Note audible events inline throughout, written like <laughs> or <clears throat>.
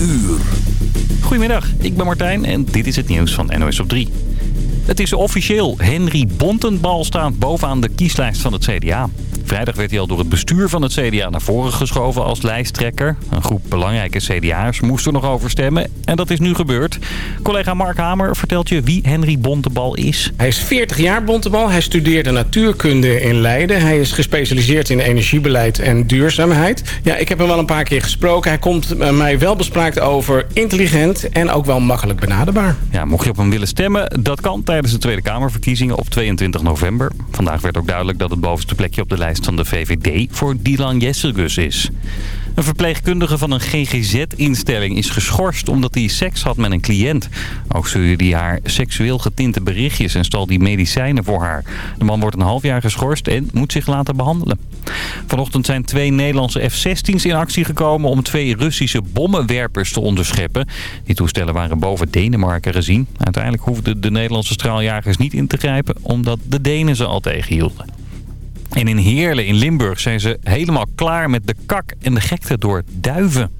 uur. Goedemiddag, ik ben Martijn en dit is het nieuws van NOS op 3. Het is officieel. Henry Bontenbal staat bovenaan de kieslijst van het CDA. Vrijdag werd hij al door het bestuur van het CDA naar voren geschoven als lijsttrekker. Een groep belangrijke CDA'ers moest er nog over stemmen. En dat is nu gebeurd. Collega Mark Hamer vertelt je wie Henry Bontebal is. Hij is 40 jaar Bontebal. Hij studeerde natuurkunde in Leiden. Hij is gespecialiseerd in energiebeleid en duurzaamheid. Ja, ik heb hem wel een paar keer gesproken. Hij komt mij wel bespraakt over intelligent en ook wel makkelijk benaderbaar. Ja, mocht je op hem willen stemmen, dat kan tijdens de Tweede Kamerverkiezingen op 22 november. Vandaag werd ook duidelijk dat het bovenste plekje op de lijst van de VVD voor Dylan Jesselgus is. Een verpleegkundige van een GGZ-instelling is geschorst omdat hij seks had met een cliënt. Ook stuurde hij haar seksueel getinte berichtjes en stal die medicijnen voor haar. De man wordt een half jaar geschorst en moet zich laten behandelen. Vanochtend zijn twee Nederlandse F-16's in actie gekomen om twee Russische bommenwerpers te onderscheppen. Die toestellen waren boven Denemarken gezien. Uiteindelijk hoefden de Nederlandse straaljagers niet in te grijpen omdat de Denen ze al tegenhielden. En in Heerlen in Limburg zijn ze helemaal klaar met de kak en de gekte door duiven.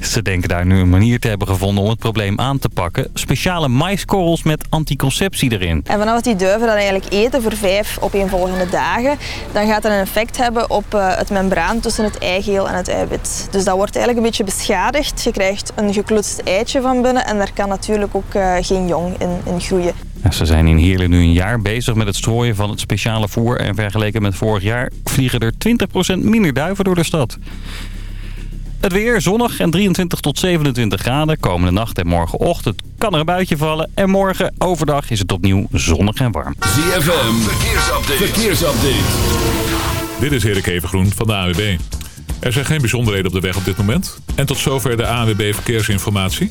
Ze denken daar nu een manier te hebben gevonden om het probleem aan te pakken. Speciale maiskorrels met anticonceptie erin. En vanaf die duiven dan eigenlijk eten voor vijf opeenvolgende dagen, dan gaat dat een effect hebben op eh, het membraan tussen het eigeel en het eiwit. Dus dat wordt eigenlijk een beetje beschadigd. Je krijgt een geklutst eitje van binnen en daar kan natuurlijk ook uh, geen jong in, in groeien. Ze zijn in Heerlen nu een jaar bezig met het strooien van het speciale voer. En vergeleken met vorig jaar vliegen er 20% minder duiven door de stad. Het weer zonnig en 23 tot 27 graden. Komende nacht en morgenochtend kan er een buitje vallen. En morgen overdag is het opnieuw zonnig en warm. ZFM, verkeersupdate. verkeersupdate. Dit is Erik Evengroen van de AWB. Er zijn geen bijzonderheden op de weg op dit moment. En tot zover de AWB Verkeersinformatie.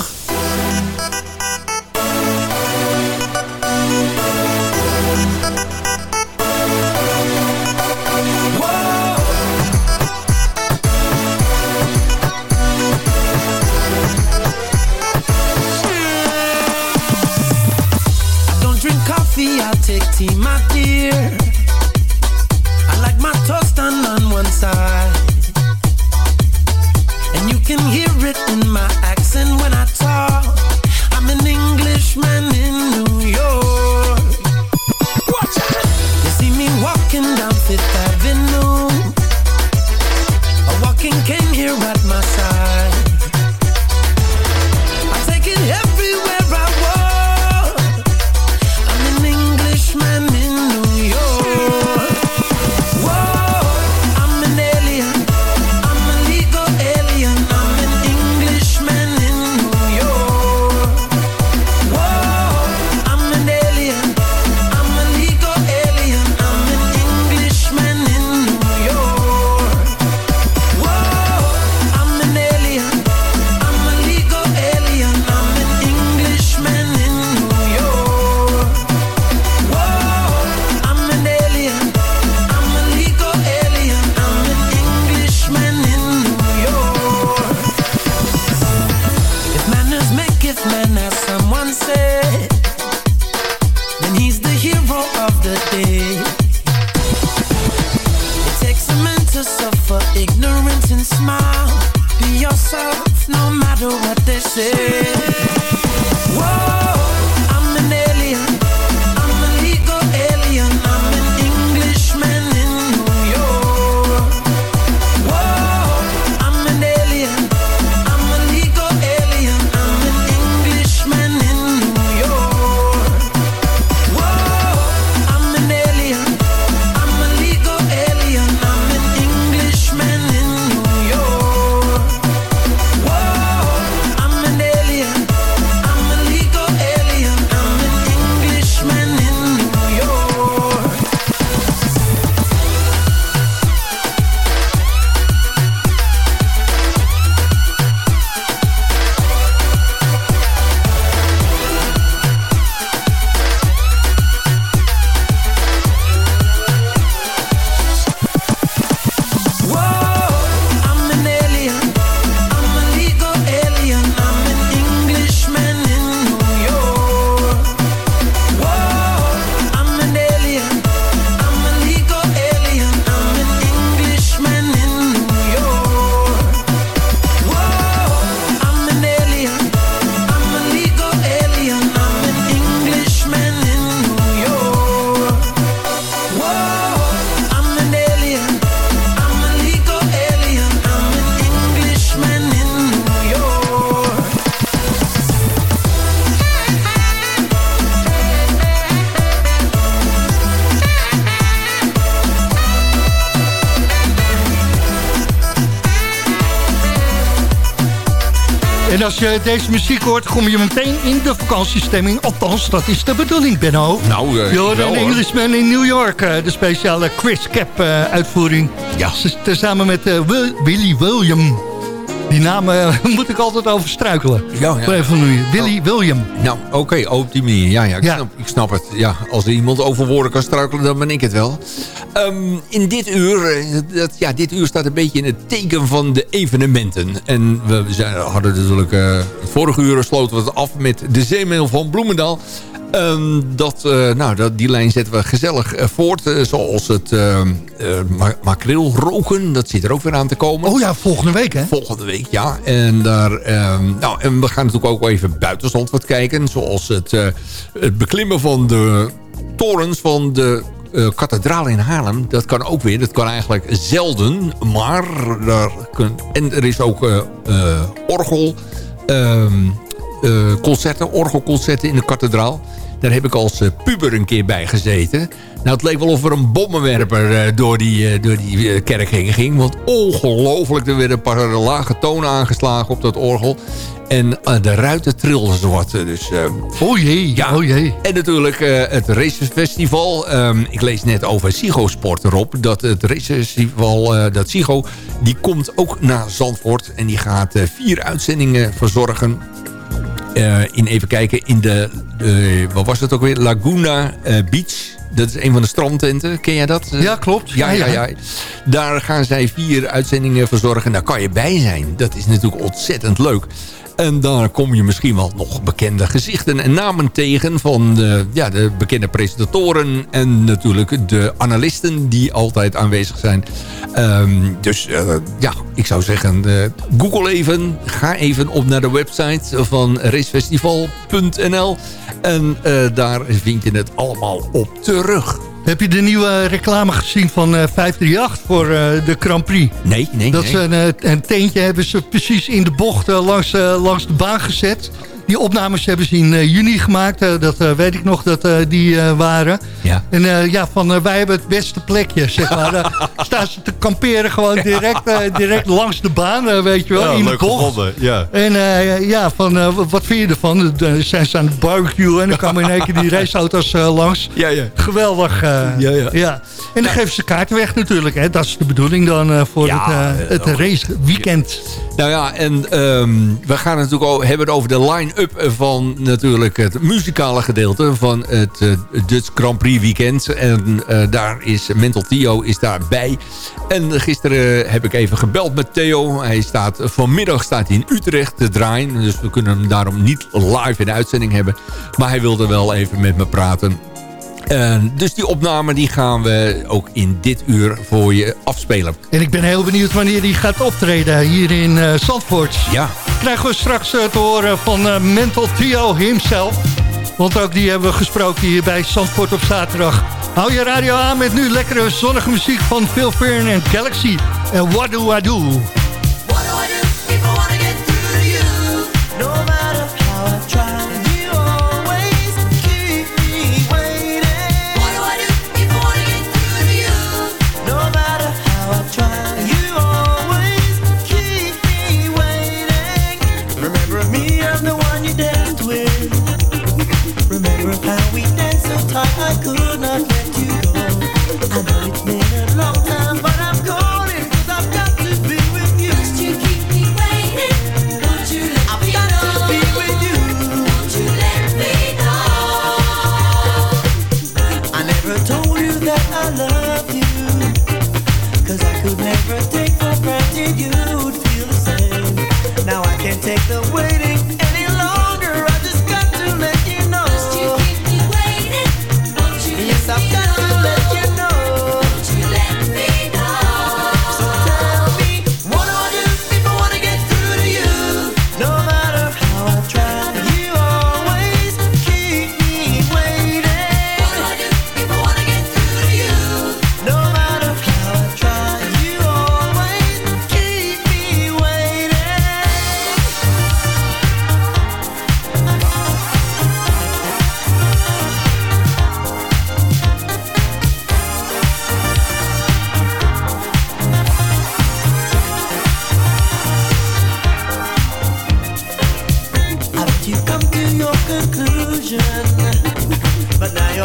I'll take tea, my dear. I like my toast done on one side. And you can hear it in my accent when I talk. I'm an Englishman in New York. Watch out! You see me walking down je deze muziek hoort, kom je meteen in de vakantiestemming. Althans, dat is de bedoeling, Benno. Nou, uh, een hoor. Englishman in New York, eh, de speciale Chris Cap eh, uitvoering. Ja. Tezamen met eh, Wil- Willy William. Die naam eh, <laughs> moet ik altijd over struikelen. Ja, ja. Manier. Willy William. Nou, oké, op die manier. Ja, ja, ik, Ja. Snap, ik snap het. Ja, als er iemand over woorden kan struikelen, dan ben ik het wel. Ehm, in dit uur, eh, dat, ja, dit uur staat een beetje in het teken van de evenementen. En we zijn, hadden natuurlijk, eh vorige uur sloten we het af met de zeemeel van Bloemendaal. Ehm, dat, eh, nou, dat, die lijn zetten we gezellig voort. zoals het ehm eh, ma makreel roken, dat zit er ook weer aan te komen. Oh ja, volgende week hè? Volgende week, ja. En, daar, nou, en we gaan natuurlijk ook wel even buiten wat kijken. Zoals het, het beklimmen van de torens van de eh, kathedraal in Haarlem. Dat kan ook weer. Dat kan eigenlijk zelden. Maar daar kun, en er is ook eh, orgel... eh, concerten, orgelconcerten in de kathedraal. Daar heb ik als eh, puber een keer bij gezeten. Nou, het leek wel of er een bommenwerper eh, door die, eh, door die kerk heen ging. Want ongelooflijk, er werden een paar lage tonen aangeslagen op dat orgel. En de ruiten trilden eh, Dus, eh, Oh jee, ja, oh jee. en natuurlijk het racefestival. Ehm, ik lees net over Sigo Sport erop. Dat het racefestival, eh, dat Sigo, die komt ook naar Zandvoort. En die gaat vier uitzendingen verzorgen. Eh, in even kijken, in de, wat was het ook weer? Laguna eh, Beach. Dat is een van de strandtenten. Ken jij dat? Ja, klopt. Ja, ja, ja. Daar gaan zij vier uitzendingen verzorgen. Daar kan je bij zijn. Dat is natuurlijk ontzettend leuk. En daar kom je misschien wel nog bekende gezichten en namen tegen... van de, ja, de bekende presentatoren en natuurlijk de analisten die altijd aanwezig zijn. Ehm, dus eh, ja, ik zou zeggen, eh, google even. Ga even op naar de website van racefestival.nl. En eh, daar vind je het allemaal op terug. Heb je de nieuwe reclame gezien van eh, 538 voor eh, de Grand Prix? Nee, nee, Dat nee. ze een, eh, een teentje hebben ze precies in de bocht eh, langs, eh, langs de baan gezet. Die opnames hebben ze in eh, juni gemaakt. eh, dat eh, weet ik nog dat die waren. Ja. En ja, van wij hebben het beste plekje, zeg maar. <laughs> Staan ze te kamperen gewoon direct, direct langs de baan, weet je wel, in de bocht. Ja. En ja, van, wat- vind je ervan? Dan zijn ze aan het barbecue en dan komen in één keer die <laughs> raceauto's langs. Ja, ja. Geweldig. Ja, ja. En dan geven ze kaarten weg natuurlijk. Hè. Dat is de bedoeling dan voor Ja, het, het eh, raceweekend. Nou ja, en ehm, we gaan het natuurlijk ook hebben het over de line-up van natuurlijk het muzikale gedeelte van het eh, Dutch Grand Prix weekend. En eh, daar is Mental Theo is daarbij. En gisteren heb ik even gebeld met Theo. Hij staat, vanmiddag staat hij in Utrecht te draaien. Dus we kunnen hem daarom niet live in de uitzending hebben. Maar hij wilde wel even met me praten. En dus die opname die gaan we ook in dit uur voor je afspelen. En ik ben heel benieuwd wanneer hij gaat optreden hier in eh, Zandvoort. Ja, Krijgen we straks eh, te horen van eh, Mental Theo himself. Want ook die hebben we gesproken hier bij Zandvoort op zaterdag. Hou je radio aan met nu lekkere zonnige muziek van Phil Fern en Galaxy. En? What do I do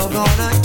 gonna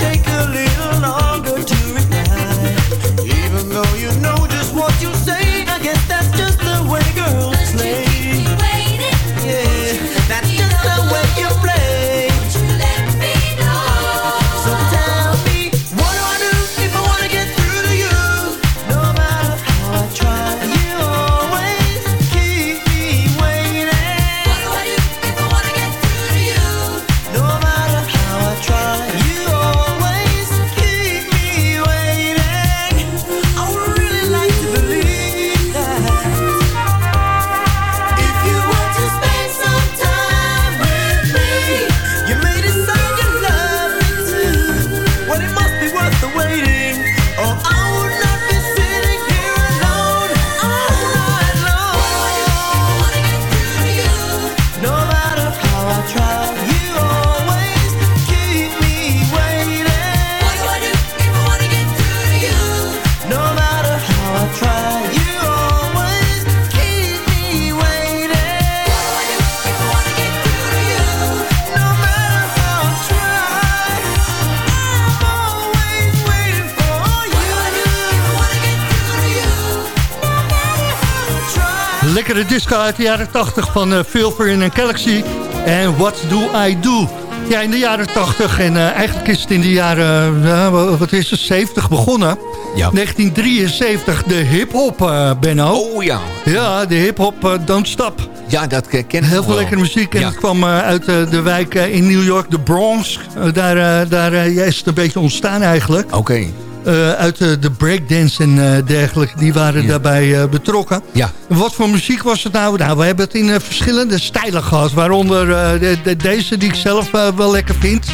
uit de jaren 80 van uh, Phil Fern en Galaxy. En What Do I Do? Ja, in de jaren 80 en uh, eigenlijk is het in de jaren, uh, wat is het, 70 begonnen. Ja. 1973, de hip-hop, uh, Benno. Oh ja. Ja, de hip-hop Don't Stop. Ja, dat ken ik Heel veel lekkere muziek. En Ja. het kwam uit de wijk in New York, de Bronx. Daar daar is het een beetje ontstaan eigenlijk. Oké. Uh, uit uh, de breakdance en uh, dergelijke. Die waren Ja. daarbij uh, betrokken. Ja. Wat voor muziek was het nou? Nou, we hebben het in verschillende stijlen gehad. Waaronder de, de, deze die ik zelf wel lekker vind.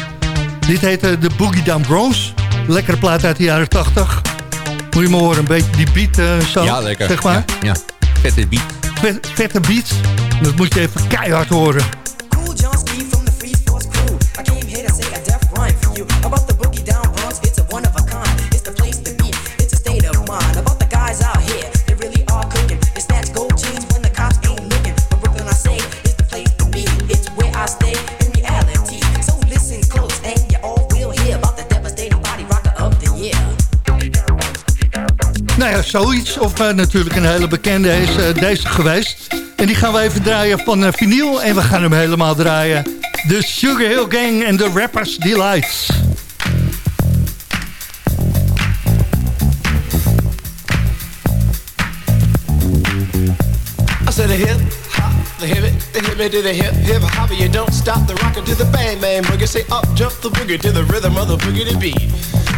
Dit heet uh, de Boogie Down Bronx. Lekkere plaat uit de jaren 80. Moet je maar horen, een beetje die beat zo. Ja, lekker. Zeg maar. Ja, ja. Vette beat. Vet- vette beat. Dat moet je even keihard horen. Nou zoiets. Of uh, natuurlijk een hele bekende is uh, deze geweest. En die gaan we even draaien van uh, vinyl. En we gaan hem helemaal draaien. De Sugar Hill Gang en de Rappers Delights. I said a hip hop, the hip it, the hip it to the hip hip you don't stop the rockin' to the bang bang boogie. Say up jump the boogie to the rhythm of the boogie to beat.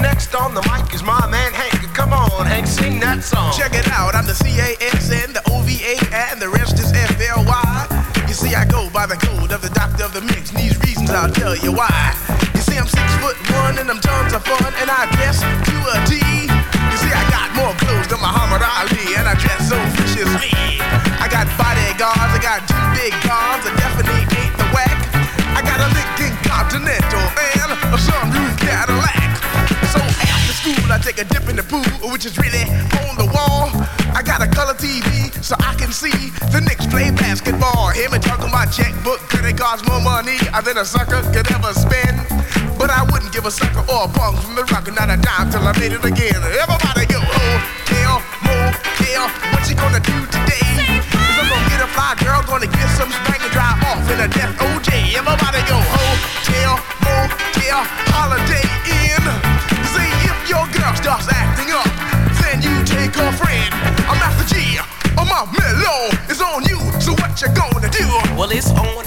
Next on the mic is my man Hank. Come on, Hank, sing that song. Check it out, I'm the C-A-S-N, the O-V-A, and the rest is F-L-Y. You see, I go by the code of the doctor of the mix, and these reasons I'll tell you why. You see, I'm six foot one, and I'm tons of fun, and I basketball. Hear me talking about checkbook, could it more money uh, than a sucker could ever spend? But I wouldn't give a sucker or a punk from the rock, not a dime till I made it again. Everybody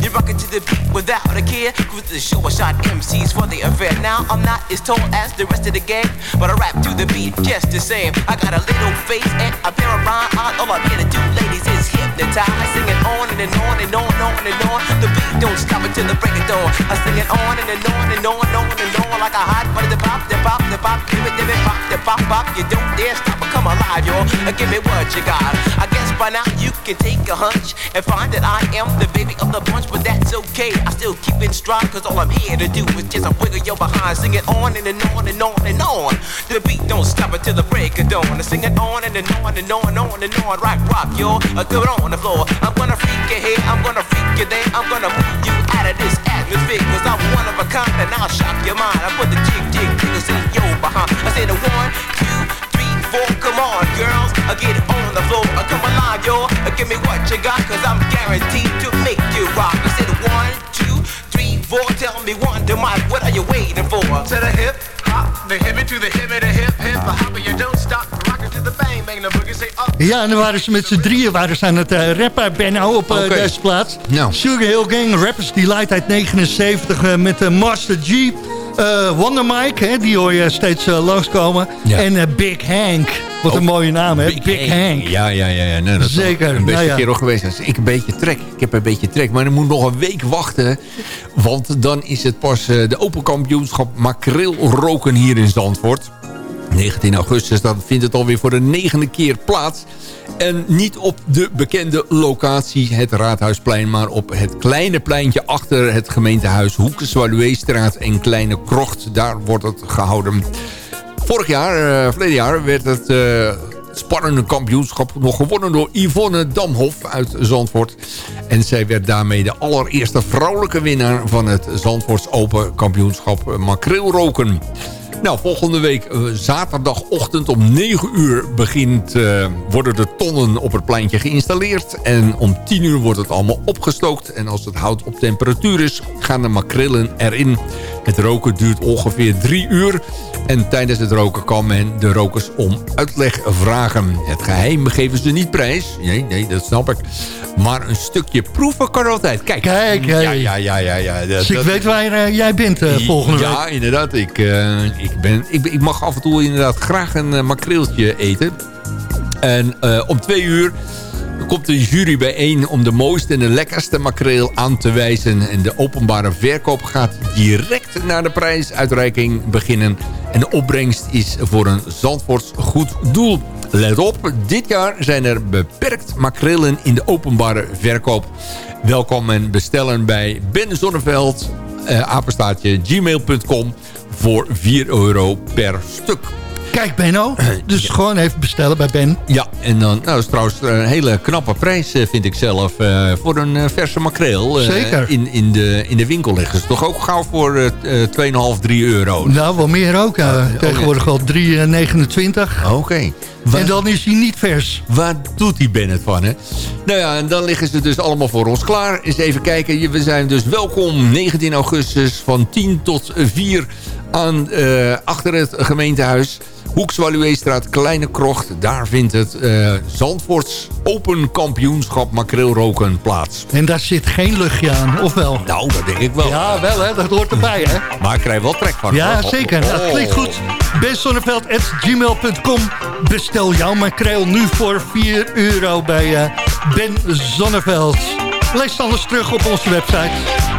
You rock it to the beat without a care. Cruise the show, I shot MCs for the affair. Now I'm not as tall as the rest of the gang, but I rap to the beat just the same. I got a little face and a pair of rhyme eyes. All I'm here to do, ladies, is hypnotize. Singing on and, and on and on and on and on. The beat don't stop until the break of dawn. I sing it on and, and on and on and on and on like a hot butter. The pop, the pop, the pop, give it, give it, pop, the pop, pop. You don't dare stop come alive, y'all. Uh, Give me what you got. I guess by now you can take a hunch and find that I am the baby of the bunch, but that's okay. I still keep in stride, cause all I'm here to do is just a wiggle your behind. Sing it on and, and on and on and on. The beat don't stop until the break of dawn. I sing it on and, and on and on and on and on. Rock, rock, y'all. Uh, do it on the floor. I'm gonna freak you here, I'm gonna freak you there. I'm gonna move you out of this atmosphere, cause I'm one of a kind and I'll shock your mind. I put the jig, jig, jiggles in your behind. I say the one, two, three, four. On, girls. I get on the floor. I come alive, y'all. Uh, Give me what you got, cause I'm guaranteed to make you rock. I said one, two, three, four. tell me wonder Mike, what are you waiting for? To the hip, hop, the hippie to the hippie, the hip, hip, the hop, and you don't stop, rockin' to the bang, bang, the boogie say up. Ja, en dan waren ze met z'n drieën waren ze aan het eh, rappen, Benno, op eh, Oké. deze plaats. Nou. Sugar Hill Gang, Rappers Delight uit 79 eh, met eh, Master G. eh, Wonder Mike, hè, die hoor je steeds eh, langskomen. Ja. En eh, Big Hank, wat een mooie naam, hè? Big, Hank. Ja, ja, ja. ja. Nou, dat Zeker, Een beste nou ja. kerel geweest. Dus ik een beetje trek. Ik heb een beetje trek. Maar dan moet nog een week wachten. Want dan is het pas de Open Kampioenschap makreel roken hier in Zandvoort. 19 augustus, dan vindt het alweer voor de negende keer plaats. En niet op de bekende locatie, het Raadhuisplein... maar op het kleine pleintje achter het gemeentehuis... Hoeken Zwaluweestraat en Kleine Krocht. Daar wordt het gehouden. Vorig jaar, eh verleden jaar, werd het eh, spannende kampioenschap nog gewonnen door Yvonne Damhof uit Zandvoort. En zij werd daarmee de allereerste vrouwelijke winnaar van het Zandvoorts Open Kampioenschap Makreelroken. Nou, volgende week eh, zaterdagochtend om 9 uur begint, eh, worden de tonnen op het pleintje geïnstalleerd. En om 10 uur wordt het allemaal opgestookt. En als het hout op temperatuur is, gaan de makrillen erin. Het roken duurt ongeveer 3 uur. En tijdens het roken kan men de rokers om uitleg vragen. Het geheim geven ze niet prijs. Nee, nee, dat snap ik. Maar een stukje proeven kan altijd. Kijk, Kijk, ja, hey. ja, ja, ja. ja. Dat- Dus ik dat- weet waar eh, jij bent volgende ja, week. inderdaad. Ik, ik, ben, ik, ik mag af en toe inderdaad graag een eh, makreeltje eten. En eh, om twee uur komt de jury bijeen om de mooiste en de lekkerste makreel aan te wijzen. En de openbare verkoop gaat direct naar de prijsuitreiking beginnen. En de opbrengst is voor een Zandvoorts goed doel. Let op, dit jaar zijn er beperkt makrelen in de openbare verkoop. Welkom en bestellen bij Ben Zonneveld, eh, apenstaatje gmail.com voor 4 euro per stuk. Kijk, Benno. <clears throat> Dus gewoon even bestellen bij Ben. Ja, en dan, nou, dat is trouwens een hele knappe prijs, eh, vind ik zelf, eh, voor een eh, verse makreel. Zeker. In, in, de, in de winkel liggen ze toch ook gauw voor eh, 2,5, 3 euro. Nou, wel meer ook. ja. tegenwoordig wel 3,29. Oké. En dan is hij niet vers. Waar doet die Ben het van, hè? Nou ja, en dan liggen ze dus allemaal voor ons klaar. Eens even kijken. We zijn dus welkom 19 augustus van 10 tot 4 aan, eh, achter het gemeentehuis. Hoekswaluweestraat, Kleine Krocht. Daar vindt het eh Zandvoorts Open Kampioenschap makreelroken plaats. En daar zit geen luchtje aan, of wel? Nou, dat denk ik wel. Ja, wel hè. Dat hoort erbij hè. Maar ik krijg wel trek van. Ja, zeker. Oh. Dat klinkt goed. benzonneveld.gmail.com Bestel jouw makreel nu voor 4 euro bij eh, Ben Zonneveld. Lees alles terug op onze website.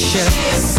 shit.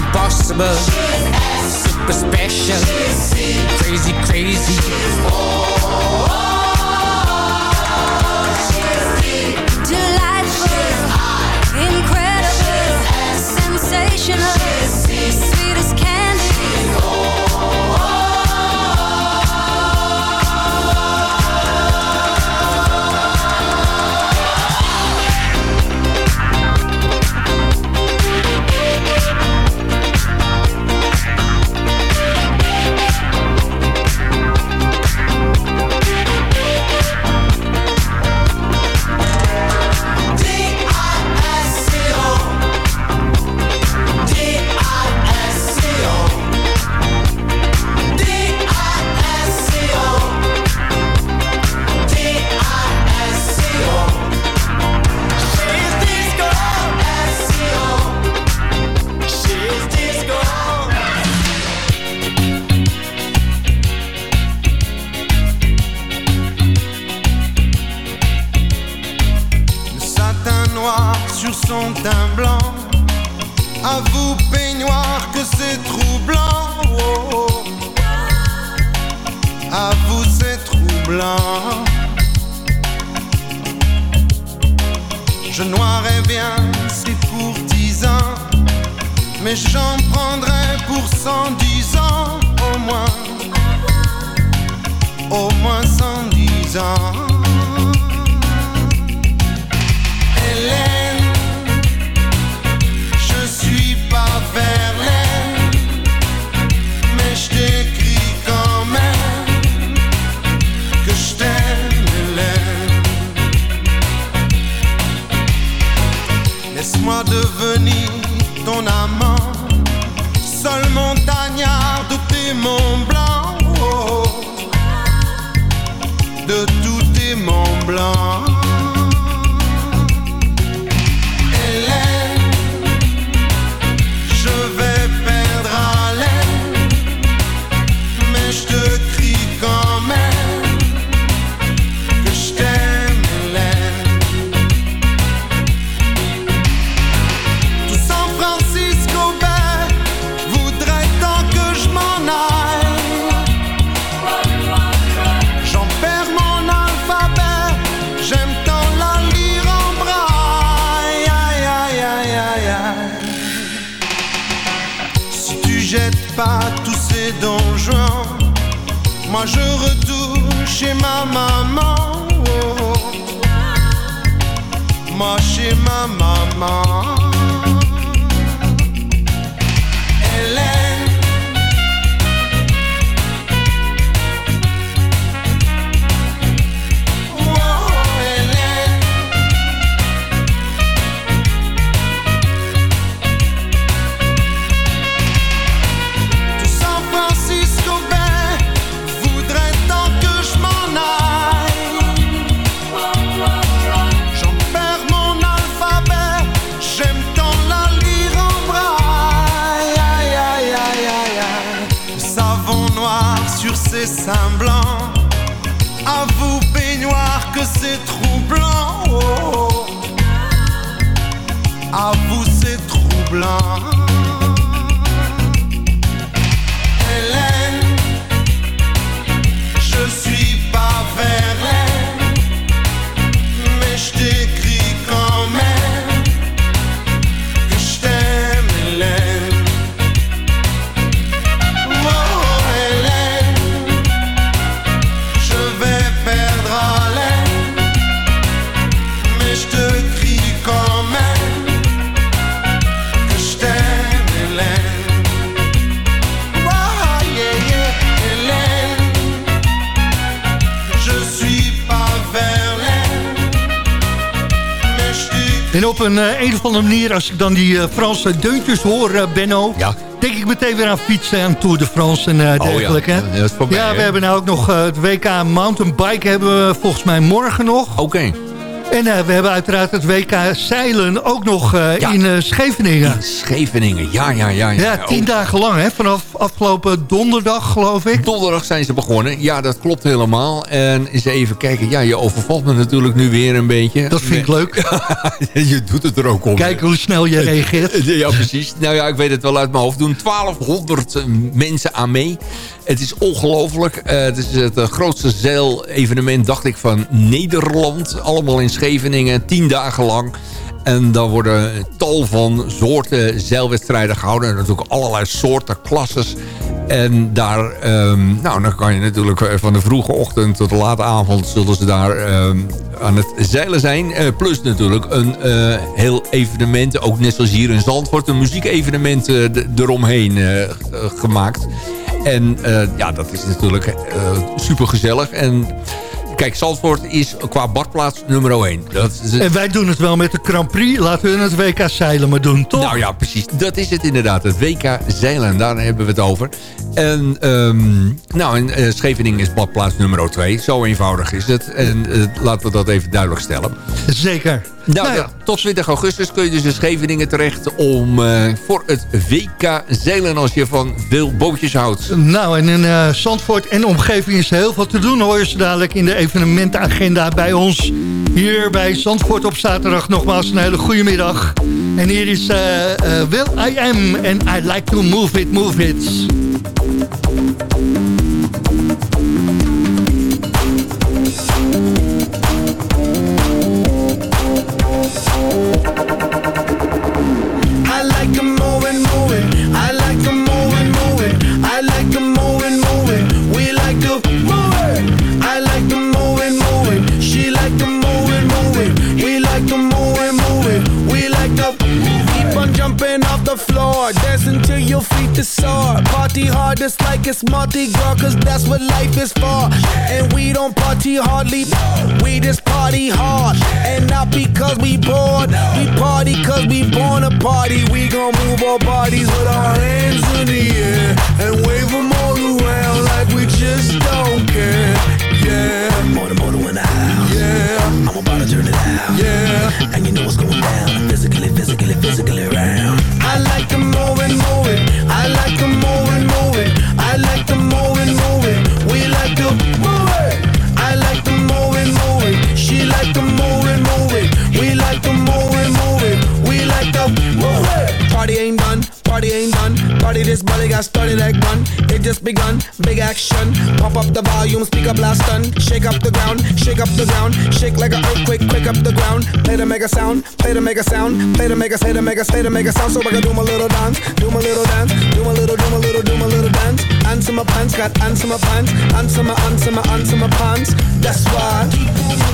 Impossible, super special, crazy, crazy. Delightful, incredible, sensational. Een, eh, een of andere manier, als ik dan die eh, Franse deuntjes hoor, eh, Benno... denk ik meteen weer aan fietsen en Tour de France en Oh ja, dergelijke. ja, ja, we hebben nou ook nog het WK mountainbike hebben we volgens mij morgen nog. Oké. En eh, we hebben uiteraard het WK zeilen ook nog eh, Ja. in eh, Scheveningen. In Scheveningen, ja, ja, ja. ja. Ja, tien Oh, dagen lang, hè? Vanaf afgelopen donderdag, geloof ik. Donderdag zijn ze begonnen. Ja, dat klopt helemaal. En eens even kijken. Ja, je overvalt me natuurlijk nu weer een beetje. Dat vind ik leuk. <laughs> je doet het er ook om. Kijk hoe snel je <laughs> reageert. Ja, precies. Nou ja, ik weet het wel uit mijn hoofd. Doen 1200 eh, mensen aan mee. Het is ongelooflijk. Het is het grootste zeilevenement, dacht ik, van Nederland. Allemaal in Scheveningen, tien dagen lang. En dan worden tal van soorten zeilwedstrijden gehouden. En natuurlijk allerlei soorten, klasses. En daar, ehm, nou, dan kan je natuurlijk eh, van de vroege ochtend tot de late avond... zullen ze daar ehm, aan het zeilen zijn. Eh, plus natuurlijk een eh, heel evenement, ook net zoals hier in Zandvoort... een muziekevenement d- eromheen gemaakt. En ja, dat is natuurlijk super gezellig. En kijk, Zandvoort is qua badplaats nummer 1. Dat is, En wij doen het wel met de Grand Prix. Laten we het WK zeilen maar doen, toch? nou ja, precies. Dat is het inderdaad. Het WK zeilen, daar hebben we het over. En, ehm, nou, en eh, Scheveningen is badplaats nummer 2. Zo eenvoudig is het. En eh, laten we dat even duidelijk stellen. Zeker. Nou, ja, tot 20 augustus kun je dus in Scheveningen terecht... om eh, voor het WK zeilen als je van veel bootjes houdt. Nou, en in eh, Zandvoort en omgeving is heel veel te doen. Hoor je ze dadelijk in de evenementenagenda bij ons. Hier bij Zandvoort op zaterdag nogmaals een hele goede middag. En hier is eh, Will I Am and I Like to Move It, Move It. Party hard just like it's Mardi Gras, cause that's what life is for. And we don't party hardly, we just party hard. And not because we bored, we party cause we born a party. We gon' move our bodies with our hands in the air and wave them all around like we just don't care. Yeah. Motor, motor in the house. Yeah. I'm about to turn it out. Yeah. And you know what's going down. Physically, physically, physically around. I like to more and move party ain't done. Party this body got started like one. It just begun, big action. Pump up the volume, speak up loud stun. Shake up the ground, shake up the ground. Shake like an earthquake, quick up the ground. Play to make a sound, play to make a sound. Play to make a, say to make a, say to make a sound. So I can do my little dance, do my little dance. Do my little, do my little, do my little dance. Answer my pants, got answer my pants. Answer my, answer my, answer my pants. That's why,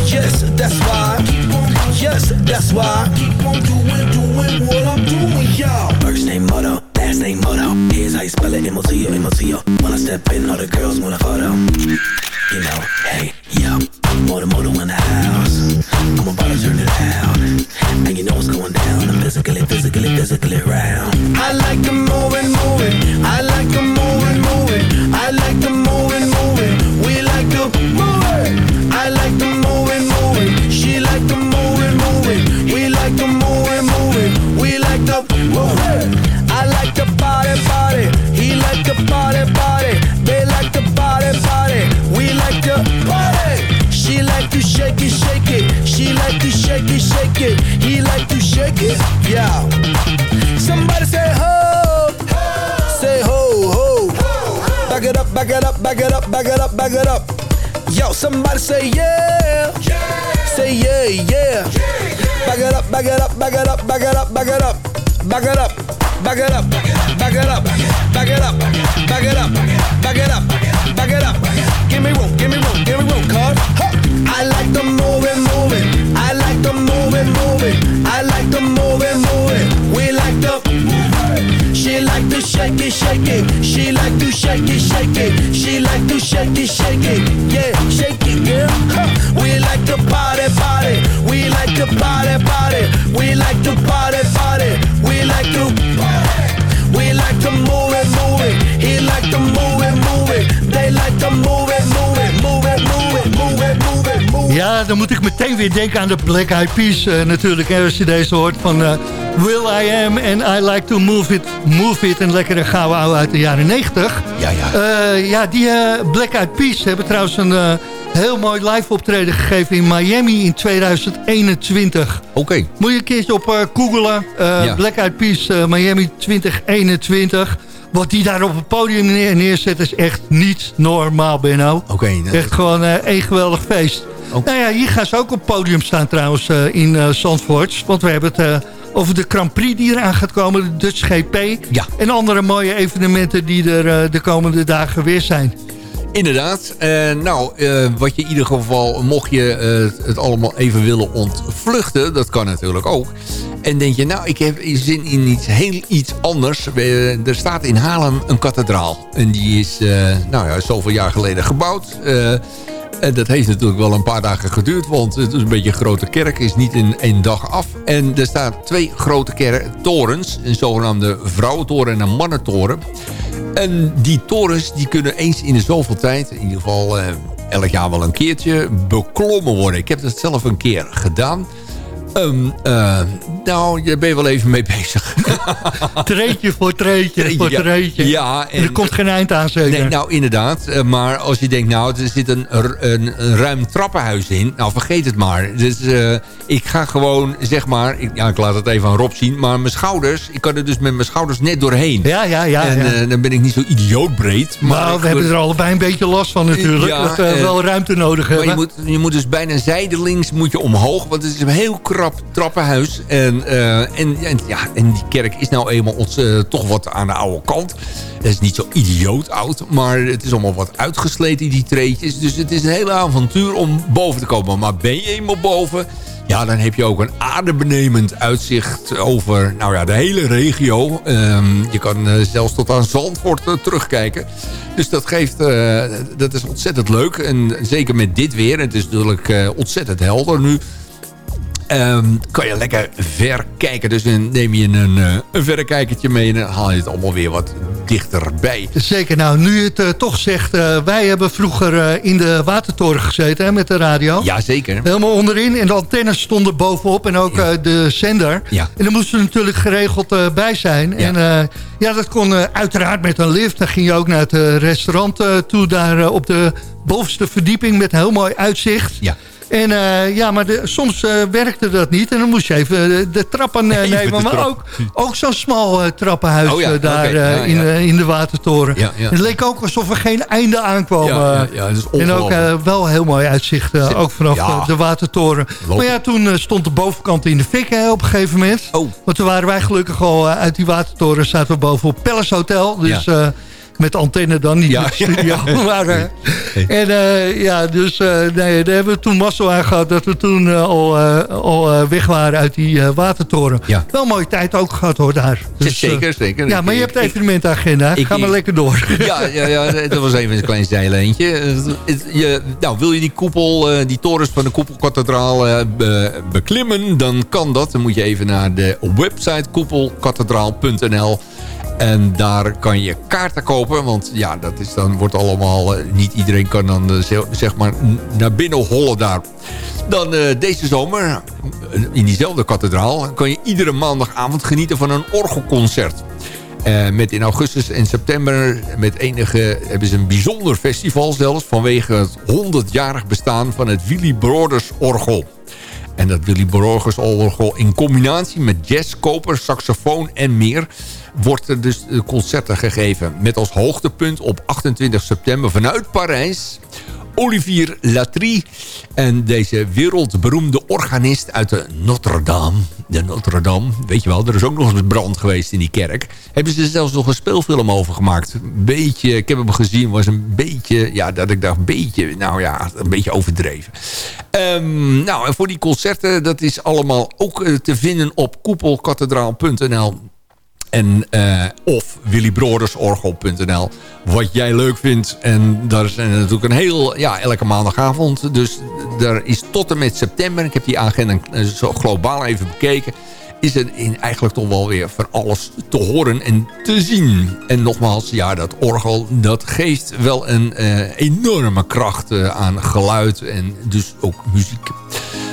yes, that's why. Yes, that's why. I keep on doing, doing what I'm doing, y'all. First name Moto, last name Moto. Here's how you spell it, M-O-T-O, M-O-T-O. When I step in, all the girls want a photo. You know, hey, yo, Moto Moto in the house. I'm about to turn it out. And you know what's going down. I'm physically, physically, physically around. I like move it, move. I like move it, move. I like to shake it, shake it. He like to shake it, yeah. Somebody say ho, say ho, ho. Back it up, back it up, back it up, back it up, back it up. Yo, somebody say yeah, say yeah, yeah. Back it up, back it up, back it up, back it up, back it up, back it up. Back it up, back it up, back it up, back it up, back it up, back it up. Give me room, give me room, give me room, cause I like the movie it, move it. I like to move it, move it. We like to. She like to shake it, shake it. She like to shake it, shake it. She like to shake it, shake it. Yeah, shake it, girl. Huh. We like to party, party. We like to party, party. We like to party. Dan moet ik meteen weer denken aan de Black Eyed Peas eh, natuurlijk. hè, Als je deze hoort van eh, Will I Am and I Like to Move It, Move It. Een lekkere gouden oude uit de jaren 90. Ja, ja. ja, die eh, Black Eyed Peas hebben trouwens een eh, heel mooi live optreden gegeven in Miami in 2021. Oké. Moet je een keertje op eh googlen. eh, Ja. Black Eyed Peas eh, Miami 2021. Wat die daar op het podium neer, neerzet is echt niet normaal, Benno. Oké. Echt gewoon eh één geweldig feest. Nou ja, hier gaan ze ook op het podium staan trouwens eh, in eh Zandvoort. Want we hebben het eh, over de Grand Prix die eraan gaat komen, de Dutch GP. Ja. En andere mooie evenementen die er de komende dagen weer zijn. Inderdaad. Nou, wat je in ieder geval, mocht je het allemaal even willen ontvluchten... dat kan natuurlijk ook. En denk je, nou, ik heb zin in iets heel iets anders. Er staat in Haarlem een kathedraal. En die is, nou ja, zoveel jaar geleden gebouwd. En dat heeft natuurlijk wel een paar dagen geduurd. Want het is een beetje een grote kerk. Is niet in één dag af. En er staan twee grote ker- torens. Een zogenaamde vrouwentoren en een mannentoren. En die torens die kunnen eens in de zoveel tijd... in ieder geval eh, elk jaar wel een keertje beklommen worden. Ik heb dat zelf een keer gedaan. Ehm, eh, nou, je wel even mee bezig. <laughs> Treetje voor treetje voor treetje. ja, En er komt geen eind aan zeker. Nee, nou inderdaad. Eh, Maar als je denkt, nou, er zit een, een, een ruim trappenhuis in. Nou, vergeet het maar. Dus eh, ik ga gewoon, zeg maar... Ik, ja, ik laat het even aan Rob zien. Maar mijn schouders, ik kan er dus met mijn schouders net doorheen. Ja, ja, ja. En ja. eh, dan ben ik niet zo idiootbreed. Maar nou, ik- we hebben er allebei een beetje last van natuurlijk. Ja, dat we eh, wel ruimte nodig Maar hebben. je moet, je moet dus bijna zijdelings moet je omhoog. Want het is een heel krap trappenhuis. En, eh, en, en, ja, en die kerk is nou eenmaal ons, eh, toch wat aan de oude kant. Het is niet zo idioot oud. Maar het is allemaal wat uitgesleten, die treetjes. Dus het is een hele avontuur om boven te komen. Maar ben je eenmaal boven... Ja, dan heb je ook een adembenemend uitzicht over nou ja, de hele regio. Ehm, je kan eh, zelfs tot aan Zandvoort terugkijken. Dus dat, geeft, dat is ontzettend leuk. En zeker met dit weer. Het is natuurlijk ontzettend helder nu. Ehm, kan je lekker ver kijken. Dus dan neem je een, eh, een verrekijkertje mee... en dan haal je het allemaal weer wat dichterbij. Zeker, nou, nu je het eh, toch zegt... eh, wij hebben vroeger in de watertoren gezeten hè, met de radio. Ja, zeker. Helemaal onderin. En de antennes stonden bovenop en ook de zender. Ja. En daar moesten we natuurlijk geregeld bij zijn. En eh, ja, dat kon uiteraard met een lift. Dan ging je ook naar het restaurant toe. Daar op de bovenste verdieping met een heel mooi uitzicht. Ja. En eh, ja, maar de, soms eh, werkte dat niet. En dan moest je even de, de trappen eh, nemen. Maar trap. ook, ook zo'n smal eh, trappenhuis Oh ja, eh, daar eh, Ja, in, ja. eh, in de watertoren. Het leek ook alsof er geen einde aankwam. Eh. en ook eh, wel heel mooi uitzicht, eh, ook vanaf eh, de watertoren. Maar ja, toen eh, stond de bovenkant in de fik hè, op een gegeven moment. Oh. Want toen waren wij gelukkig al eh, uit die watertoren... zaten we boven op Palace Hotel. Dus eh, met antenne dan, niet Ja, met studio. ja. <laughs> <laughs> maar, eh, en eh, ja, dus eh, nee, daar hebben we toen mazzel aan gehad... dat we toen al, al weg waren uit die watertoren. Ja. Wel mooie tijd ook gehad hoor, daar. Dus, zeker, zeker. Ja, maar je hebt de evenementagenda. ik- Ga maar lekker door. <laughs> Ja, ja, ja, dat was even een klein zijleentje. Nou, wil je die koepel, die torens van de koepelkathedraal be- beklimmen, dan kan dat. Dan moet je even naar de website koepelkathedraal.nl. En daar kan je kaarten kopen. Want ja, dat is dan wordt allemaal... eh, niet iedereen kan dan eh, ze- zeg maar naar binnen hollen daar. Dan eh, deze zomer, in diezelfde kathedraal... kan je iedere maandagavond genieten van een orgelconcert. Met in augustus en september met enige hebben ze een bijzonder festival zelfs... vanwege het 100-jarig bestaan van het Willy Broders Orgel. En dat Willy Broders Orgel in combinatie met jazz, koper, saxofoon en meer... wordt er dus concerten gegeven. Met als hoogtepunt op 28 september vanuit Parijs... Olivier Latry. En deze wereldberoemde organist uit de Notre-Dame. De Notre-Dame, weet je wel, er is ook nog eens brand geweest in die kerk. Hebben ze zelfs nog een speelfilm over gemaakt. Een beetje, ik heb hem gezien, was een beetje, ja, dat ik dacht, een beetje, nou ja, een beetje overdreven. Ehm, nou, en voor die concerten, dat is allemaal ook eh, te vinden op koepelkathedraal.nl. En, eh, of willybrodersorgel.nl. Wat jij leuk vindt. En daar zijn natuurlijk een heel... Ja, elke maandagavond. Dus daar is tot en met september. Ik heb die agenda eh, zo globaal even bekeken. Is er in eigenlijk toch wel weer van alles te horen en te zien. En nogmaals, ja, dat orgel, dat geeft wel een eh, enorme kracht aan geluid. En dus ook muziek.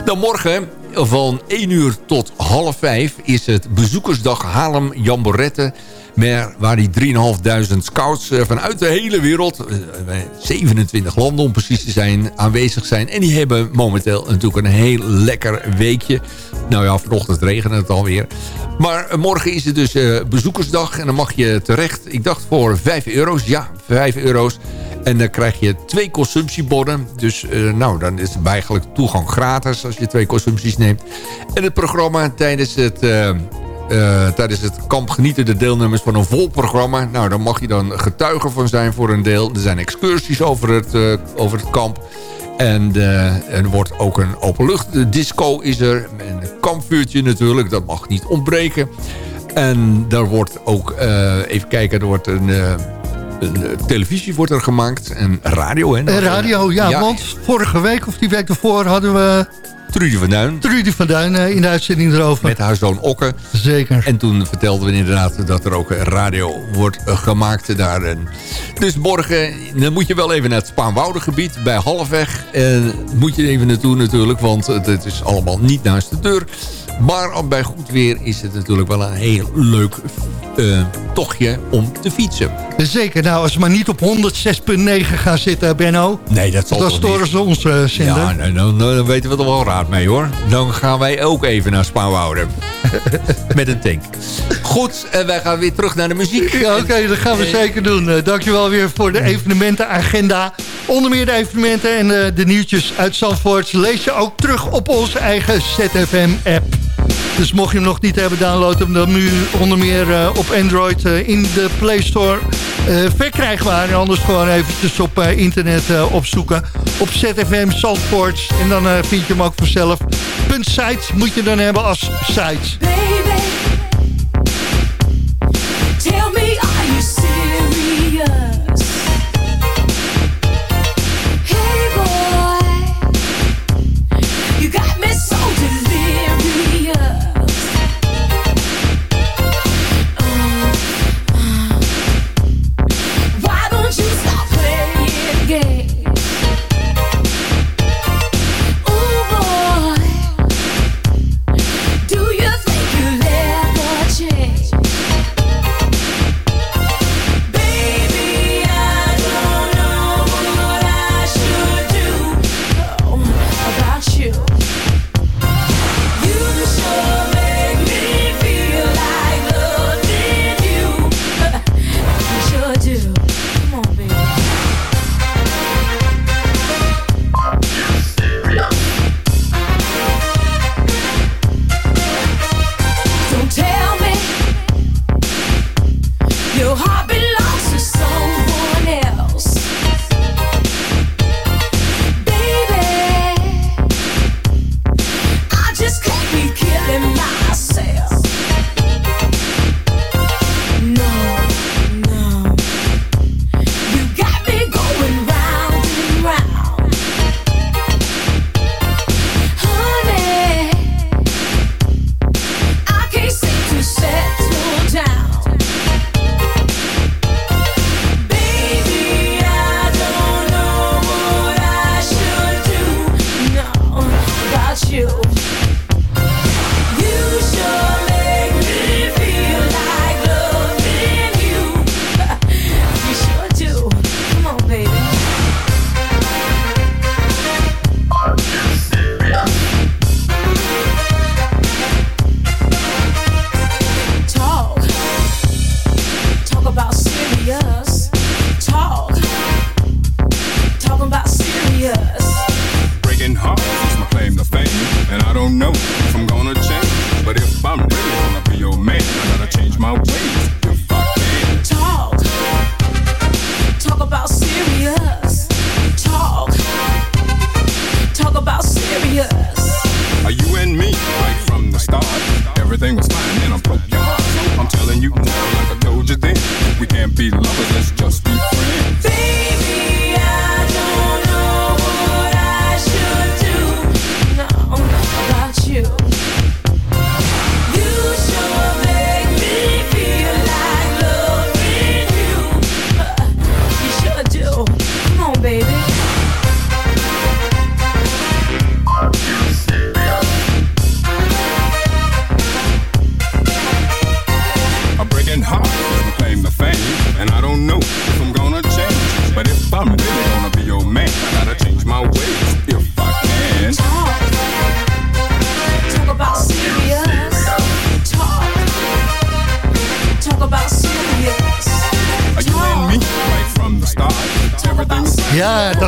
Dan morgen van 1 uur tot half 5 is het bezoekersdag Haarlem Jamborette. Waar die 3.500 scouts eh, vanuit de hele wereld, eh, bij 27 landen om precies te zijn, aanwezig zijn. En die hebben momenteel natuurlijk een heel lekker weekje. Nou ja, vanochtend regent het alweer. Maar eh, morgen is het dus eh, bezoekersdag en dan mag je terecht, ik dacht voor 5 euro's. Ja, 5 euro's. En dan krijg je twee consumptieborden. Dus eh, nou, dan is het eigenlijk toegang gratis als je twee consumpties neemt. En het programma tijdens het... eh, eh, tijdens het kamp genieten de deelnemers van een vol programma. Nou, daar mag je dan getuige van zijn voor een deel. Er zijn excursies over het, over het kamp. En er wordt ook een openluchtdisco is er. En een kampvuurtje natuurlijk, dat mag niet ontbreken. En daar wordt ook, even kijken, er wordt een... televisie wordt er gemaakt en radio. Hè? En radio, ja, want vorige week of die week ervoor hadden we... Trudy van Duin. Trudy van Duin eh, in de uitzending erover. Met haar zoon Okke. Zeker. En toen vertelden we inderdaad dat er ook radio wordt eh, gemaakt daar. En dus morgen dan moet je wel even naar het Spaanwoudengebied bij Halfweg. En moet je even naartoe natuurlijk, want het is allemaal niet naast de deur. Maar bij goed weer is het natuurlijk wel een heel leuk eh, tochtje om te fietsen. Zeker, nou als we maar niet op 106.9 gaan zitten, Benno. Nee, dat zal toch storen ze ons eh, zender. Ja, nou, dan, dan weten we er wel raad mee hoor. Dan gaan wij ook even naar Spaanwouden. <laughs> Met een tank. Goed, en wij gaan weer terug naar de muziek. Ja, oké, dat gaan we zeker doen. Eh, dankjewel weer voor de evenementenagenda. Onder meer de evenementen en eh, de nieuwtjes uit Zandvoort... lees je ook terug op onze eigen ZFM-app. Dus mocht je hem nog niet hebben, download hem dan nu onder meer eh, op Android eh, in de Play Store eh, verkrijgbaar. Anders gewoon eventjes op internet opzoeken. Op ZFM Zandvoort. En dan vind je hem ook vanzelf. Punt site moet je dan hebben als site.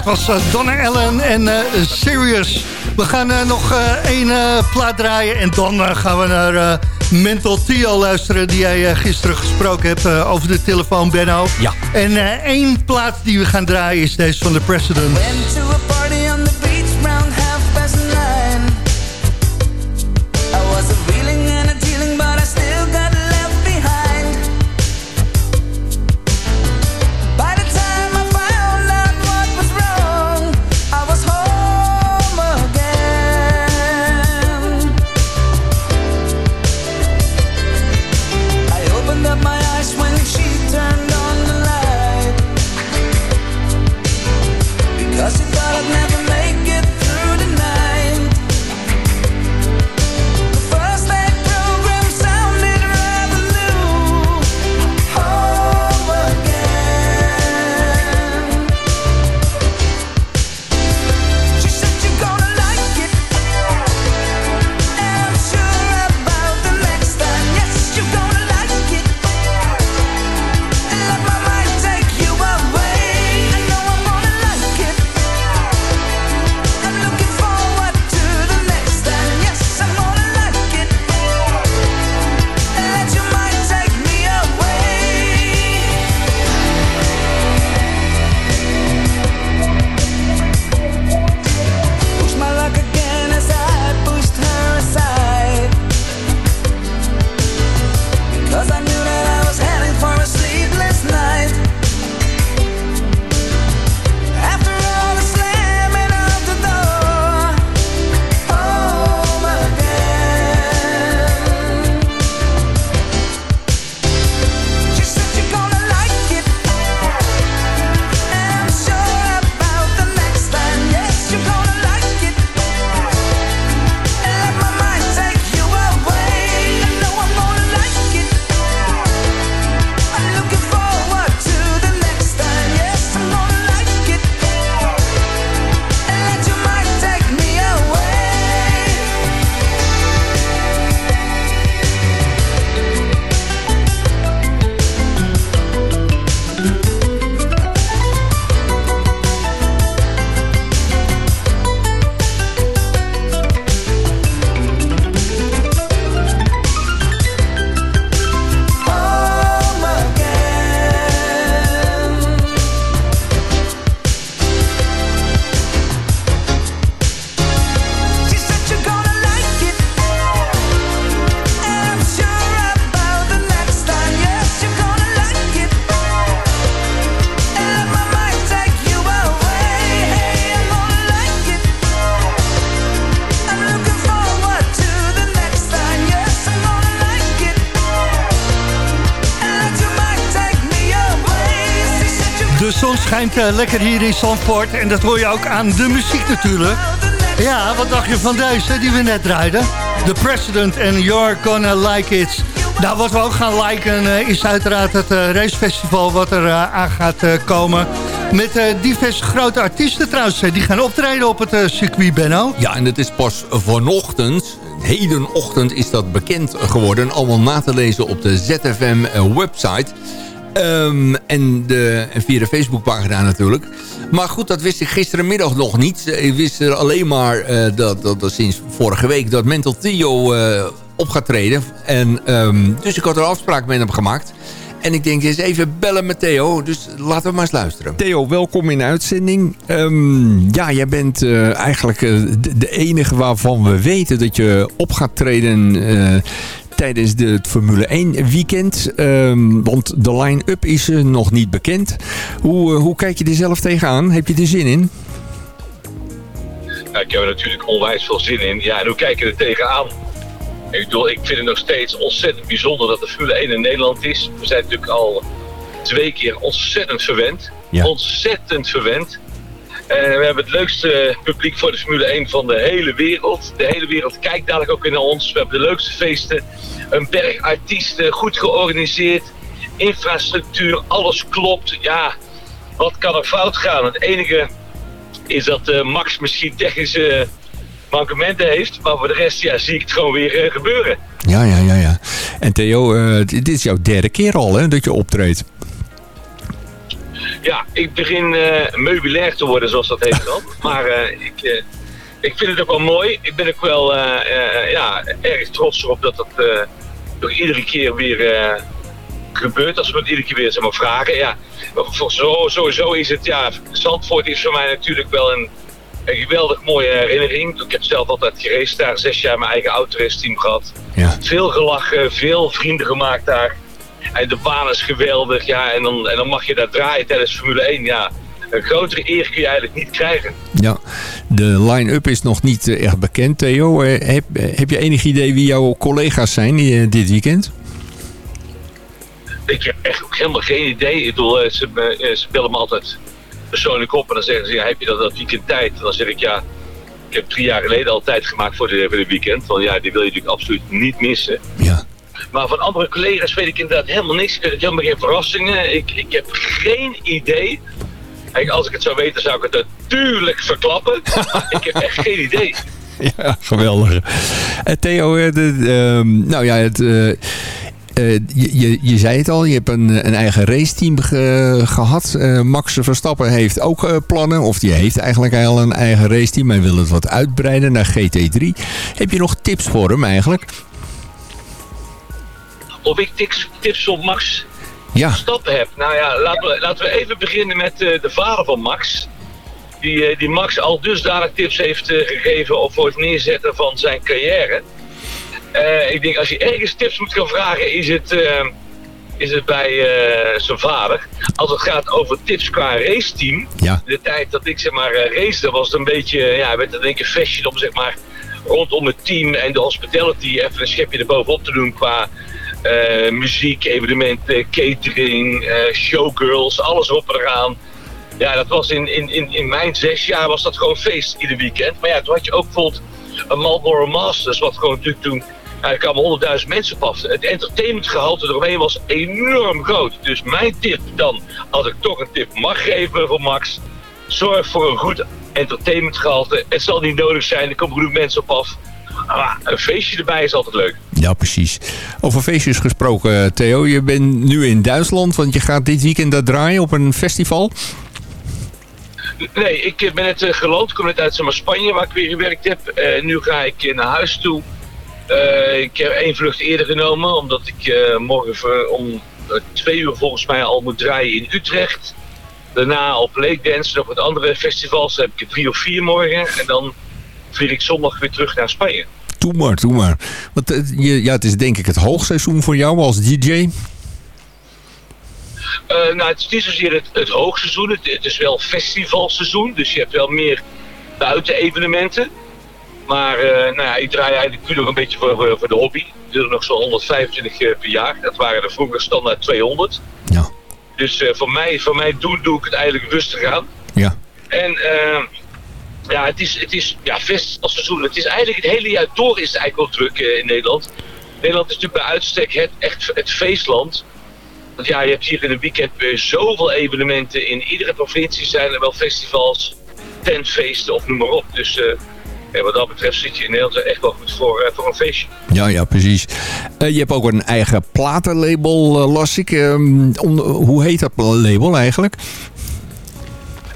Was eh, Donna Allen en eh, Sirius. We gaan eh, nog eh, één eh, plaat draaien en dan gaan we naar eh, Mental Tio luisteren... die jij gisteren gesproken hebt eh, over de telefoon, Benno. Ja. En eh, één plaat die we gaan draaien is deze van de President. Eh, lekker hier in Zandvoort. En dat hoor je ook aan de muziek natuurlijk. Ja, wat dacht je van deze die we net draaiden? The President and You're Gonna Like It. Nou, wat we ook gaan liken eh, is uiteraard het eh, racefestival wat er aan gaat komen. Met diverse grote artiesten trouwens. Die gaan optreden op het circuit, Benno. Ja, en het is pas vanochtend, hedenochtend is dat bekend geworden. Allemaal na te lezen op de ZFM-website. Ehm, en, de, en via de Facebookpagina natuurlijk. Maar goed, dat wist ik gisterenmiddag nog niet. Ik wist er alleen maar eh, dat, dat, dat sinds vorige week dat Mental Theo eh, op gaat treden. En, ehm, dus ik had er afspraak met hem gemaakt. En ik denk eens even bellen met Theo. Dus laten we maar eens luisteren. Theo, welkom in de uitzending. Ehm, ja, jij bent eh, eigenlijk eh, de, enige waarvan we weten dat je op gaat treden... eh, tijdens de, het Formule 1 weekend. Ehm, want de line-up is eh, nog niet bekend. Hoe, eh, hoe kijk je er zelf tegenaan? Heb je er zin in? Ja, ik heb er natuurlijk onwijs veel zin in. Ja, en hoe kijk je er tegenaan? Ik bedoel, ik vind het nog steeds ontzettend bijzonder dat de Formule 1 in Nederland is. We zijn natuurlijk al twee keer ontzettend verwend. Ontzettend verwend. En we hebben het leukste publiek voor de Formule 1 van de hele wereld. De hele wereld kijkt dadelijk ook weer naar ons. We hebben de leukste feesten. Een berg artiesten, goed georganiseerd. Infrastructuur, alles klopt. Ja, wat kan er fout gaan? Het enige is dat eh, Max misschien technische mankementen heeft. Maar voor de rest ja, zie ik het gewoon weer eh, gebeuren. Ja, ja, ja, ja. En Theo, eh, dit is jouw derde keer al hè, dat je optreedt. Ja, ik begin eh, meubilair te worden, zoals dat heet dan. <laughs> maar eh, ik, eh, ik vind het ook wel mooi. Ik ben ook wel ja, erg trots erop dat dat toch iedere keer weer gebeurt. Als we het iedere keer weer zeg maar, vragen. Ja, voor zo, sowieso is het, ja, Zandvoort is voor mij natuurlijk wel een, een geweldig mooie herinnering. Ik heb zelf altijd geraced daar, zes jaar mijn eigen autorace-team gehad. Ja. Veel gelachen, veel vrienden gemaakt daar. En de baan is geweldig, ja, en dan, en dan mag je daar draaien tijdens Formule 1, ja. Een grotere eer kun je eigenlijk niet krijgen. Ja, de line-up is nog niet eh, echt bekend, Theo. Eh, heb, heb je enig idee wie jouw collega's zijn eh, dit weekend? Ik heb echt ook helemaal geen idee. Ik bedoel, eh, ze, eh, ze bellen me altijd persoonlijk op en dan zeggen ze, ja, heb je dat, dat weekend tijd? En dan zeg ik, ja, ik heb drie jaar geleden al tijd gemaakt voor de weekend. Want ja, die wil je natuurlijk absoluut niet missen. Ja. Maar van andere collega's weet ik inderdaad helemaal niks. Helemaal geen verrassingen. Ik, ik heb geen idee. Kijk, als ik het zou weten, zou ik het natuurlijk verklappen. <laughs> ik heb echt geen idee. Ja, geweldig. Eh, Theo, eh, de, ehm, nou ja, het, eh, je, je, je zei het al, je hebt een, een eigen raceteam ge- gehad. Eh, Max Verstappen heeft ook plannen, of die heeft eigenlijk al een eigen raceteam. Hij wil het wat uitbreiden naar GT3. Heb je nog tips voor hem eigenlijk? Of ik tips, tips op Max Ja. stappen heb. Nou ja, laten we, laten we even beginnen met eh, de vader van Max. Die, eh, die Max al dusdanig tips heeft eh, gegeven op voor het neerzetten van zijn carrière. Ik denk, als je ergens tips moet gaan vragen, is het, is het bij zijn vader. Als het gaat over tips qua raceteam. Ja. De tijd dat ik zeg maar race, was het een beetje, ja, werd het een fashion om zeg maar rondom het team en de hospitality even een schepje erbovenop te doen qua eh, muziek, evenementen, catering, eh, showgirls, alles op en eraan. Ja, dat was in, in, in, in mijn zes jaar was dat gewoon feest ieder weekend. Maar ja, toen had je ook bijvoorbeeld een Marlboro Masters, wat gewoon natuurlijk toen... Er kwamen honderdduizend mensen op af. Het entertainmentgehalte eromheen was enorm groot. Dus mijn tip dan, als ik toch een tip mag geven voor Max... Zorg voor een goed entertainmentgehalte. Het zal niet nodig zijn, er komen genoeg mensen op af. Maar een feestje erbij is altijd leuk. Ja, precies. Over feestjes gesproken, eh, Theo. Je bent nu in Duitsland, want je gaat dit weekend daar draaien op een festival. Nee, ik ben net uh, geland. Ik kom net uit Spanje, waar ik weer gewerkt heb. Uh, nu ga ik naar huis toe. Uh, ik heb één vlucht eerder genomen, omdat ik uh, morgen om twee uur volgens mij al moet draaien in Utrecht. Daarna op Lake Dance, nog wat andere festivals. Dan heb ik er drie of vier morgen. En dan vlieg ik zondag weer terug naar Spanje. Doe maar, doe maar. Want uh, je, ja, het is denk ik het hoogseizoen voor jou als DJ. Uh, nou, het is niet zozeer het, het hoogseizoen. Het, het, is wel festivalseizoen. Dus je hebt wel meer buitenevenementen. Maar uh, nou ja, ik draai eigenlijk nu nog een beetje voor, voor, de hobby. Ik doe er nog zo'n 125 uh, per jaar. Dat waren er vroeger standaard 200. Ja. Dus uh, voor mij, voor mij doen doe ik het eigenlijk rustig aan. Ja. En ja, het is, het is ja, festivalseizoen. Het is eigenlijk het hele jaar door is het eigenlijk wel druk uh, in Nederland. Nederland is natuurlijk bij uitstek het, echt het feestland. Want ja, je hebt hier in een weekend weer zoveel evenementen. In iedere provincie zijn er wel festivals, tentfeesten of noem maar op. Dus ja, wat dat betreft zit je in Nederland echt wel goed voor, uh, voor een feestje. Ja, ja, precies. Je hebt ook een eigen platenlabel, las ik. hoe heet dat label eigenlijk?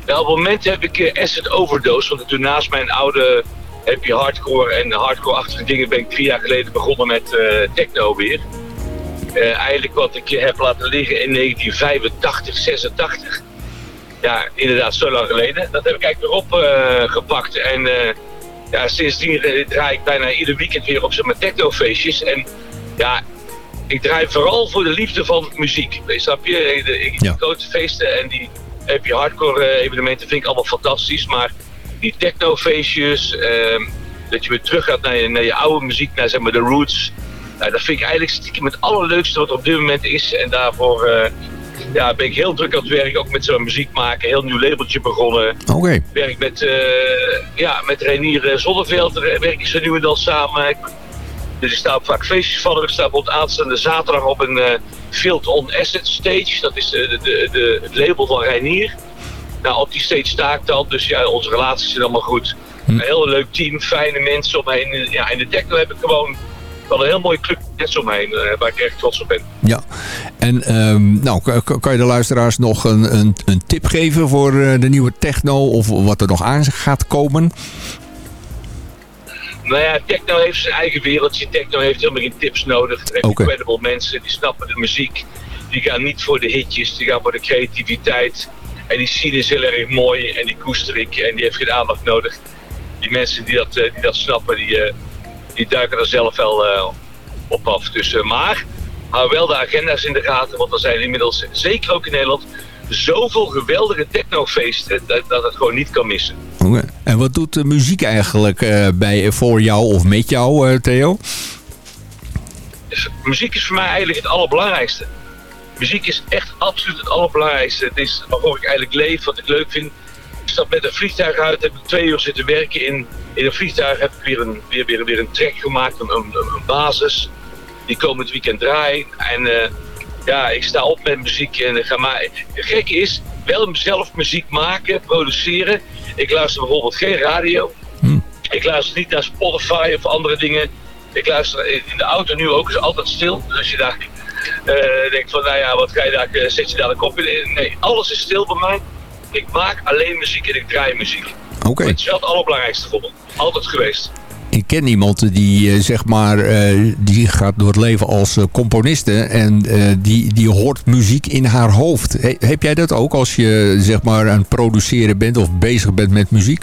Nou, op het moment heb ik uh, Asset Overdose, want toen naast mijn oude happy hardcore en hardcore-achtige dingen ben ik drie jaar geleden begonnen met uh, techno weer. Uh, eigenlijk wat ik heb laten liggen in 1985, 86. Ja, inderdaad, zo lang geleden. Dat heb ik eigenlijk weer opgepakt. en ja, sindsdien draai ik bijna ieder weekend weer op maar technofeestjes. En ja, ik draai vooral voor de liefde van muziek. Snap je? De, ik, ja. grote feesten en die happy hardcore uh, evenementen vind ik allemaal fantastisch. Maar die technofeestjes, uh, dat je weer terug gaat naar je, naar je oude muziek, naar zeg maar de roots. Nou, dat vind ik eigenlijk stiekem het allerleukste wat er op dit moment is. En daarvoor uh, ja, ben ik heel druk aan het werk, ook met zo'n muziek maken. Heel nieuw labeltje begonnen. Oké. Okay. Werk met, uh, ja, met Renier Zonneveld, daar werk ik zo nu en dan samen. Dus ik sta op vaak feestjes van. Ik sta op aanstaande zaterdag op een uh, Field on Asset stage. Dat is de, de, de, het label van Reinier. Nou, op die stage sta ik dan. Dus ja, onze relaties zijn allemaal goed. Hm. Een heel leuk team, fijne mensen omheen. Ja, in de techno heb ik gewoon wel een heel mooie club mensen omheen. Uh, waar ik echt trots op ben. Ja. En ehm, nou, kan je de luisteraars nog een, een, een tip geven voor eh, de nieuwe techno of wat er nog aan gaat komen? Nou ja, techno heeft zijn eigen wereldje. Techno heeft helemaal geen tips nodig. Er incredible mensen, die snappen de muziek. Die gaan niet voor de hitjes, die gaan voor de creativiteit. En die scene is heel erg mooi en die koester ik en die heeft geen aandacht nodig. Die mensen die dat, eh, die dat snappen, die, eh, die duiken er zelf wel eh, op af. Dus, maar hou wel de agenda's in de gaten, want er zijn inmiddels, zeker ook in Nederland, zoveel geweldige technofeesten dat, dat het gewoon niet kan missen. En wat doet de muziek eigenlijk eh, bij, voor jou of met jou, eh, Theo? Dus muziek is voor mij eigenlijk het allerbelangrijkste. Muziek is echt absoluut het allerbelangrijkste. Het is waarvoor ik eigenlijk leef, wat ik leuk vind. Ik stap met een vliegtuig uit, heb ik twee uur zitten werken in, in een vliegtuig. Heb ik weer een, weer, weer, weer een track gemaakt, een, een, een basis. Die komend weekend draaien. En eh, ja, ik sta op met muziek en ga maar. Het gekke is, wel zelf muziek maken, produceren. Ik luister bijvoorbeeld geen radio. Ik luister niet naar Spotify of andere dingen. Ik luister in de auto nu ook, is altijd stil. Dus als je daar eh, denkt van, nou ja, wat ga je daar, eh, zet je daar de kop in? Nee, alles is stil bij mij. Ik maak alleen muziek en ik draai muziek. Oké. Het is wel het allerbelangrijkste voor me. Altijd geweest. Ik ken iemand die, eh, zeg maar, eh, die gaat door het leven als eh, componiste. En die, die hoort muziek in haar hoofd. He- heb jij dat ook als je, zeg maar, aan het produceren bent of bezig bent met muziek?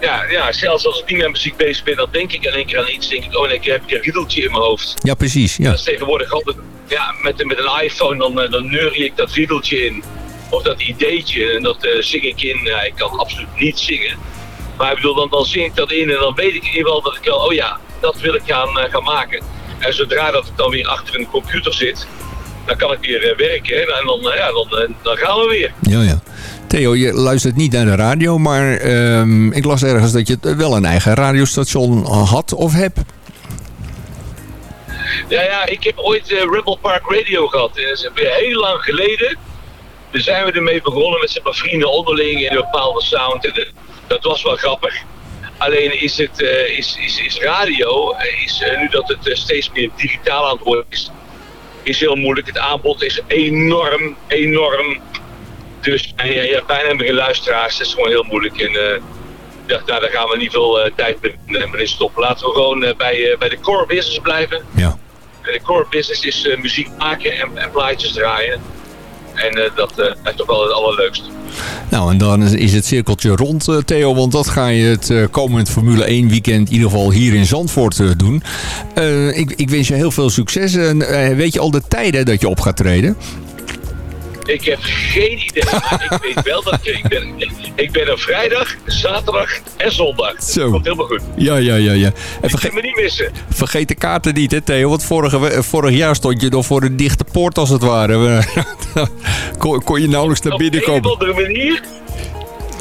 Ja, ja, zelfs als ik niet met muziek bezig ben, dan denk ik in één keer aan iets. Denk ik, oh, één keer heb ik een riedeltje in mijn hoofd. Ja, precies. Ja. Dat is tegenwoordig altijd, ja, met, met een iPhone, dan, dan neurie ik dat riedeltje in. Of dat ideetje, en dat zing ik in. Ja, ik kan absoluut niet zingen. Maar ik bedoel, dan, dan zing ik dat in en dan weet ik in ieder geval dat ik wel, oh ja, dat wil ik gaan, eh, gaan maken. En zodra dat ik dan weer achter een computer zit, dan kan ik weer eh, werken. En dan, eh, ja, dan, dan gaan we weer. Ja, ja. Theo, je luistert niet naar de radio, maar ehm, ik las ergens dat je wel een eigen radiostation had of hebt. Ja, ja, ik heb ooit eh, Rebel Park Radio gehad. En dat is weer heel lang geleden. Daar zijn we ermee begonnen met maar, vrienden onderling in een bepaalde sound. En, dat was wel grappig. Alleen is, het, eh, is, is, is radio, eh, is, eh, nu dat het steeds meer digitaal aan het worden is, is heel moeilijk. Het aanbod is enorm, enorm. Dus en ja, je hebt bijna meer luisteraars. Dat is gewoon heel moeilijk. En dacht, nou, daar gaan we niet veel tijd mee mee stoppen. Laten we gewoon bij, bij de core business blijven. Ja. De core business is muziek maken en, en plaatjes draaien. En eh, dat eh, is toch wel het allerleukste. Nou, en dan is- het cirkeltje rond, eh, Theo. Want dat ga je het komend Formule 1 weekend in ieder geval hier in Zandvoort doen. Ik, ik wens je heel veel succes. En weet je al de tijden dat je op gaat treden? Ik heb geen idee, maar ik weet wel dat ik, ik ben. Ik ben er vrijdag, zaterdag en zondag. Zo. Dat komt helemaal goed. Ja, ja, ja. ja. En vergeet, me niet missen. vergeet de kaarten niet, hè, Theo. Want vorige, vorig jaar stond je nog voor een dichte poort als het ware. <laughs> kon, kon je nauwelijks naar binnen Op een komen. andere manier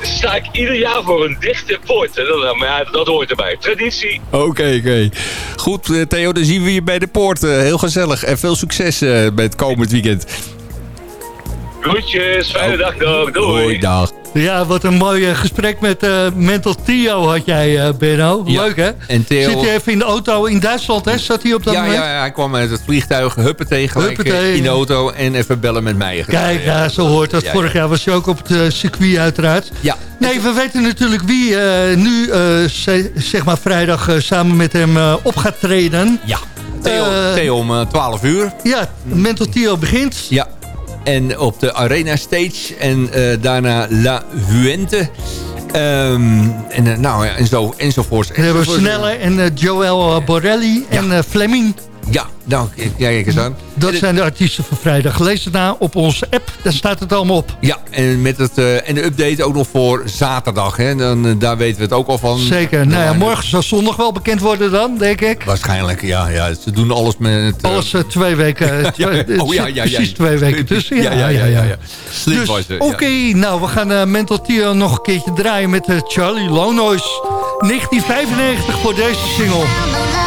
sta ik ieder jaar voor een dichte poort. Maar dat hoort erbij. Traditie. Oké, oké. Goed, eh, Theo, dan zien we je bij de poort. Eh, heel gezellig. En veel succes eh, bij het komend weekend. Groetjes, fijne dag. Doei. Hoi, dag. Ja, wat een mooi eh, gesprek met eh, Mental Tio had jij, eh Benno. Ja. Leuk, hè? En Theo- Zit hij even in de auto in Duitsland, hè? Zat hij op dat Ja, moment? ja, ja, hij kwam uit het vliegtuig, huppatee, gelijk Huppatee. in de auto en even bellen met mij. Kijk, ja, zo hoort dat. Ja, Vorig jaar was je ook op het circuit uiteraard. Ja. Nee, we weten natuurlijk wie eh, nu, eh, ze- zeg maar vrijdag, samen met hem eh, op gaat treden. Ja. Theo, Theo om eh, 12 uur. Ja, Mental Tio begint. Ja. En op de Arena Stage. En eh, daarna La Huente. Ehm, en, eh, nou, ja, en zo, enzovoorts. Hebben we enzovoorts. Snelle en eh, Joel Borelli en eh, Fleming. Ja, nou, kijk kijk eens aan. Dat zijn de artiesten van vrijdag. Lees het na op onze app, daar staat het allemaal op. Ja, en, met het, eh, en de update ook nog voor zaterdag. Hè. Dan, eh, daar weten we het ook al van. Zeker. Nou ja, morgen zal zondag wel bekend worden dan, denk ik. Waarschijnlijk, ja. ja. Ze doen alles met... eh, Alles twee weken. <laughs> Ja, oh, ja, ja, ja. Precies twee weken tussen. Ja, Ja, ja, ja, ja. Slim Dus, Oké, nou, we gaan Mental Tio nog een keertje draaien met Charlie Lonois. 1995 voor deze single.